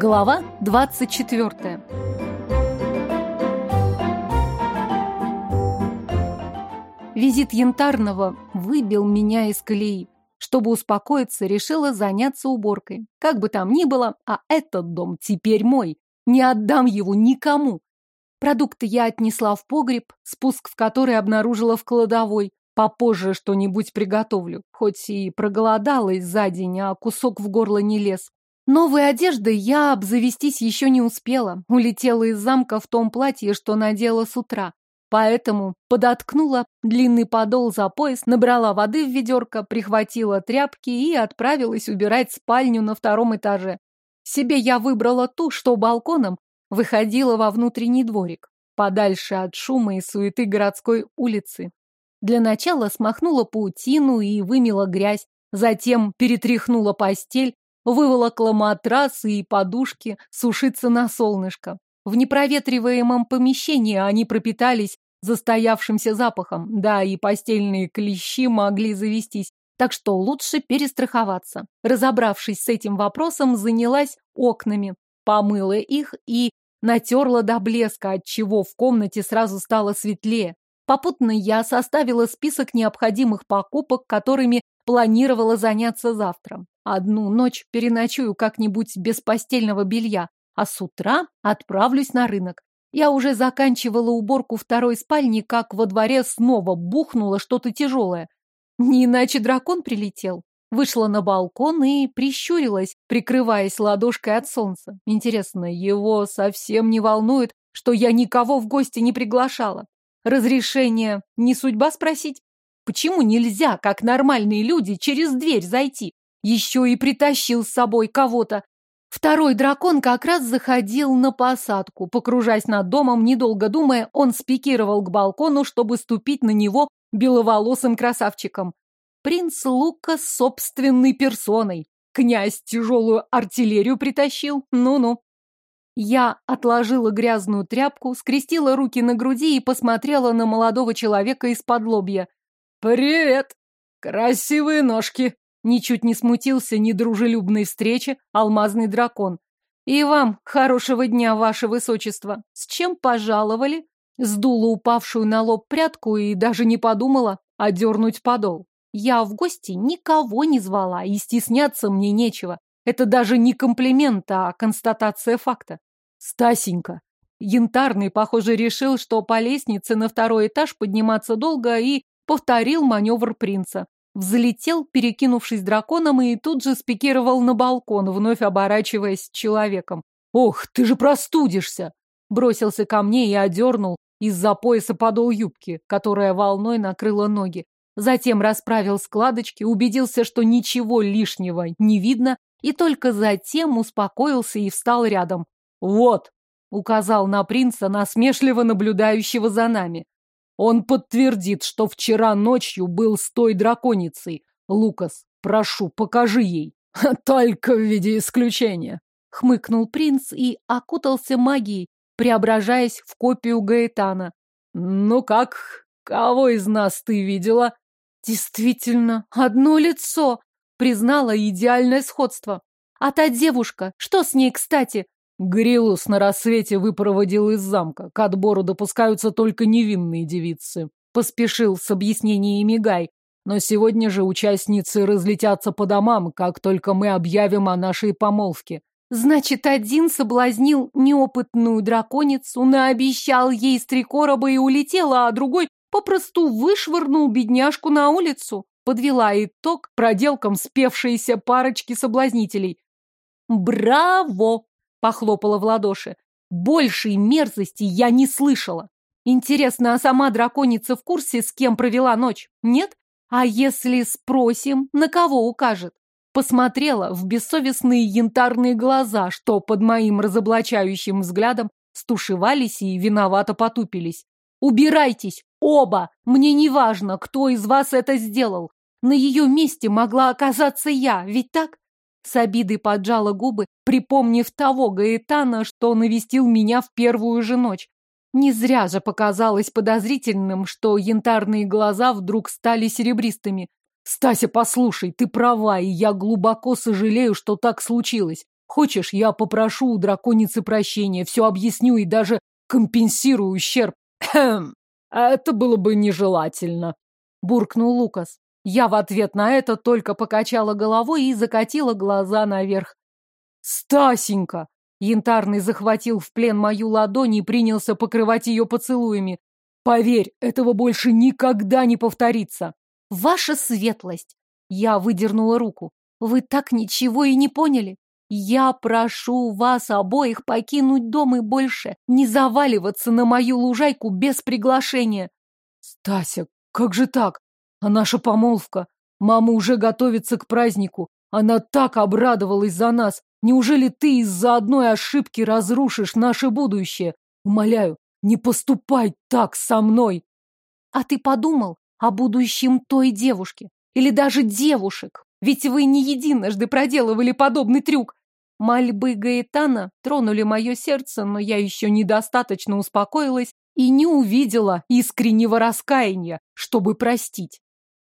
Глава 24 Визит Янтарного выбил меня из колеи. Чтобы успокоиться, решила заняться уборкой. Как бы там ни было, а этот дом теперь мой. Не отдам его никому. Продукты я отнесла в погреб, спуск в который обнаружила в кладовой. Попозже что-нибудь приготовлю. Хоть и проголодалась за день, а кусок в горло не лез. Новой одеждой я обзавестись еще не успела. Улетела из замка в том платье, что надела с утра. Поэтому подоткнула длинный подол за пояс, набрала воды в ведерко, прихватила тряпки и отправилась убирать спальню на втором этаже. Себе я выбрала ту, что балконом выходила во внутренний дворик, подальше от шума и суеты городской улицы. Для начала смахнула паутину и вымела грязь, затем перетряхнула постель, выволокла матрасы и подушки сушиться на солнышко. В непроветриваемом помещении они пропитались застоявшимся запахом, да и постельные клещи могли завестись, так что лучше перестраховаться. Разобравшись с этим вопросом, занялась окнами, помыла их и натерла до блеска, отчего в комнате сразу стало светлее. Попутно я составила список необходимых покупок, которыми планировала заняться завтра. Одну ночь переночую как-нибудь без постельного белья, а с утра отправлюсь на рынок. Я уже заканчивала уборку второй спальни, как во дворе снова бухнуло что-то тяжелое. Не иначе дракон прилетел. Вышла на балкон и прищурилась, прикрываясь ладошкой от солнца. Интересно, его совсем не волнует, что я никого в гости не приглашала. Разрешение не судьба спросить? Почему нельзя, как нормальные люди, через дверь зайти? Еще и притащил с собой кого-то. Второй дракон как раз заходил на посадку. Покружась над домом, недолго думая, он спикировал к балкону, чтобы ступить на него беловолосым красавчиком. Принц Лука с собственной персоной. Князь тяжелую артиллерию притащил. Ну-ну. Я отложила грязную тряпку, скрестила руки на груди и посмотрела на молодого человека из-под лобья. «Привет! Красивые ножки!» Ничуть не смутился недружелюбной встрече алмазный дракон. «И вам хорошего дня, ваше высочество! С чем пожаловали?» Сдула упавшую на лоб прядку и даже не подумала одернуть подол. Я в гости никого не звала, и стесняться мне нечего. Это даже не комплимент, а констатация факта. Стасенька. Янтарный, похоже, решил, что по лестнице на второй этаж подниматься долго и повторил маневр принца. Взлетел, перекинувшись драконом, и тут же спикировал на балкон, вновь оборачиваясь человеком. «Ох, ты же простудишься!» Бросился ко мне и одернул из-за пояса подол юбки, которая волной накрыла ноги. Затем расправил складочки, убедился, что ничего лишнего не видно, и только затем успокоился и встал рядом. «Вот!» — указал на принца, насмешливо наблюдающего за нами. Он подтвердит, что вчера ночью был с той драконицей. Лукас, прошу, покажи ей. Только в виде исключения. Хмыкнул принц и окутался магией, преображаясь в копию Гаэтана. Ну как, кого из нас ты видела? Действительно, одно лицо. Признала идеальное сходство. А та девушка, что с ней, кстати? Грилус на рассвете выпроводил из замка. К отбору допускаются только невинные девицы. Поспешил с объяснениями Гай. Но сегодня же участницы разлетятся по домам, как только мы объявим о нашей помолвке. Значит, один соблазнил неопытную драконицу, наобещал ей стрекороба и улетел, а другой попросту вышвырнул бедняжку на улицу. Подвела итог проделкам спевшейся парочки соблазнителей. «Браво!» Похлопала в ладоши. Большей мерзости я не слышала. Интересно, а сама драконица в курсе, с кем провела ночь? Нет? А если спросим, на кого укажет? Посмотрела в бессовестные янтарные глаза, что под моим разоблачающим взглядом стушевались и виновато потупились. «Убирайтесь! Оба! Мне не важно, кто из вас это сделал. На ее месте могла оказаться я, ведь так? С обидой поджала губы, припомнив того Гаэтана, что навестил меня в первую же ночь. Не зря же показалось подозрительным, что янтарные глаза вдруг стали серебристыми. Стася, послушай, ты права, и я глубоко сожалею, что так случилось. Хочешь, я попрошу у драконицы прощения, все объясню и даже компенсирую ущерб. Хм, это было бы нежелательно, буркнул Лукас. Я в ответ на это только покачала головой и закатила глаза наверх. Стасенька! Янтарный захватил в плен мою ладонь и принялся покрывать ее поцелуями. Поверь, этого больше никогда не повторится. Ваша светлость! Я выдернула руку. Вы так ничего и не поняли. Я прошу вас обоих покинуть дом и больше не заваливаться на мою лужайку без приглашения. Стася, как же так? А наша помолвка? Мама уже готовится к празднику. Она так обрадовалась за нас. Неужели ты из-за одной ошибки разрушишь наше будущее? Умоляю, не поступай так со мной. А ты подумал о будущем той девушки? Или даже девушек? Ведь вы не единожды проделывали подобный трюк. Мольбы Гаэтана тронули мое сердце, но я еще недостаточно успокоилась и не увидела искреннего раскаяния, чтобы простить.